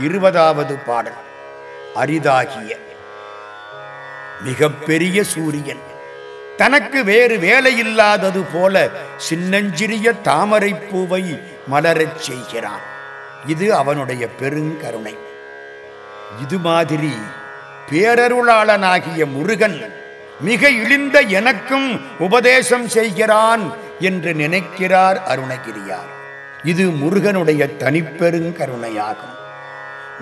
இருபதாவது பாடல். அரிதாகிய மிகப்பெரிய சூரியன். தனக்கு வேறு வேலையில்லாதது போல சின்னஞ்சிறிய தாமரைப் பூவை மலரச் செய்கிறான். இது அவனுடைய பெருங்கருணை. இது மாதிரி பேரருளாளனாகிய முருகன் மிக இழிந்த எனக்கும் உபதேசம் செய்கிறான் என்று நினைக்கிறார் அருணகிரியார். இது முருகனுடைய தனிப்பெருங்கருணையாகும்.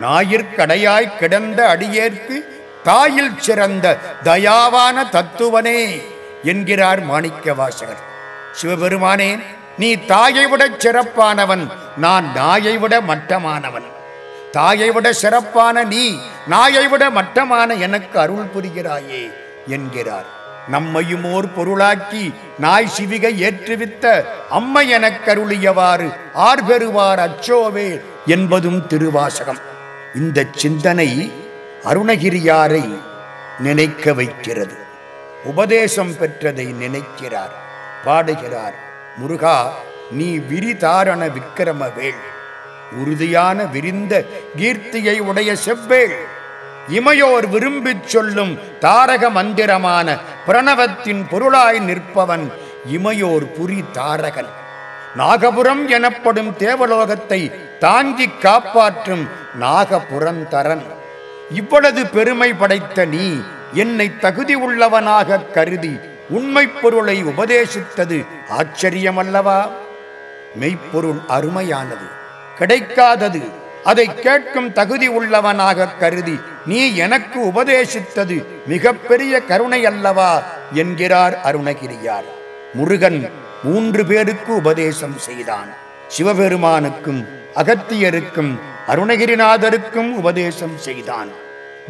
ஞாயிற்கடையாய் கிடந்த அடியேற்கு தாயில் சிறந்த தயாவான தத்துவனே என்கிறார் மாணிக்க வாசகர். சிவபெருமானே நீ தாயை விட சிறப்பானவன் நான் நாயை விட மட்டமானவன். தாயை விட சிறப்பான நீ நாயை விட மட்டமான எனக்கு அருள் புரிகிறாயே என்கிறார். நம்மையும் ஓர் பொருளாக்கி நாய் சிவிகை ஏற்றுவித்த அம்மை எனக்கருளியவாறு ஆர் ஆர்பெறுவார் அச்சோவே என்பதும் திருவாசகம். இந்த சிந்தனை அருணகிரியாரை நினைக்க வைக்கிறது. உபதேசம் பெற்றதை நினைக்கிறார். பாடுகிறார் முருகா நீ விரிதாரண விக்கிரமவேள். உறுதியான விரிந்த கீர்த்தியை உடைய செவ்வேள். இமையோர் விரும்பிச் சொல்லும் தாரக மந்திரமான பிரணவத்தின் பொருளாய் நிற்பவன் இமையோர் புரி தாரகன். நாகபுரம் எனப்படும் தேவலோகத்தை தாங்கி காப்பாற்றும் நாகபுரந்தரன். இவ்வளவு பெருமை படைத்த நீ என்னை தகுதி உள்ளவனாக கருதி உண்மை பொருளை உபதேசித்தது ஆச்சரியமல்லவா? மெய்ப்பொருள் அருமையானது கிடைக்காதது அதை கேட்கும் தகுதி உள்ளவனாக கருதி நீ எனக்கு உபதேசித்தது மிகப்பெரிய கருணை அல்லவா? என்கிறார் அருணகிரியார். முருகன் மூன்று பேருக்கு உபதேசம் செய்தான். சிவபெருமானுக்கும் அகத்தியருக்கும் அருணகிரிநாதருக்கும் உபதேசம் செய்தான்.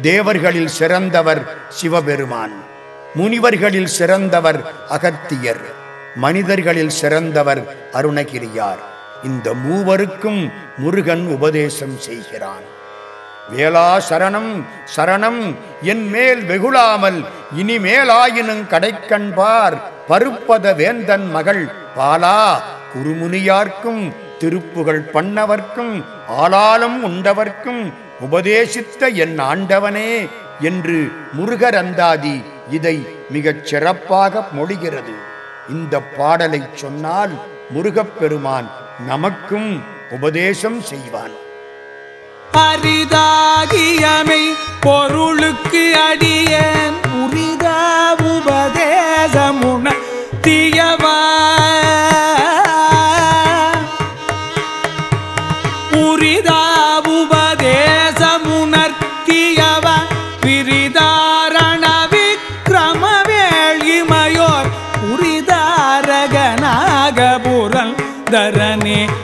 தேவர்களில் சிறந்தவர் சிவபெருமான் முனிவர்களில் சிறந்தவர் அகத்தியர் மனிதர்களில் சிறந்தவர் அருணகிரியார். இந்த மூவருக்கும் முருகன் உபதேசம் செய்கிறான். வேளா சரணம் சரணம் என் மேல் வெகுளாமல் இனிமேலாயினும் கடைக்கண்பார் பருப்பத வேந்தன் மகள் பாலா குருமுனியார்க்கும் திருப்புகள் பண்ணவர்க்கும் ஆளாலும் உண்டவர்க்கும் உபதேசித்த என் ஆண்டவனே என்று முருகரந்தாதி இதை மிகச் சிறப்பாக மொழிகிறது. இந்த பாடலை சொன்னால் முருகப்பெருமான் நமக்கும் உபதேசம் செய்வான். அரிதாகியமை பொருளுக்கு அடி இமையோர்